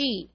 She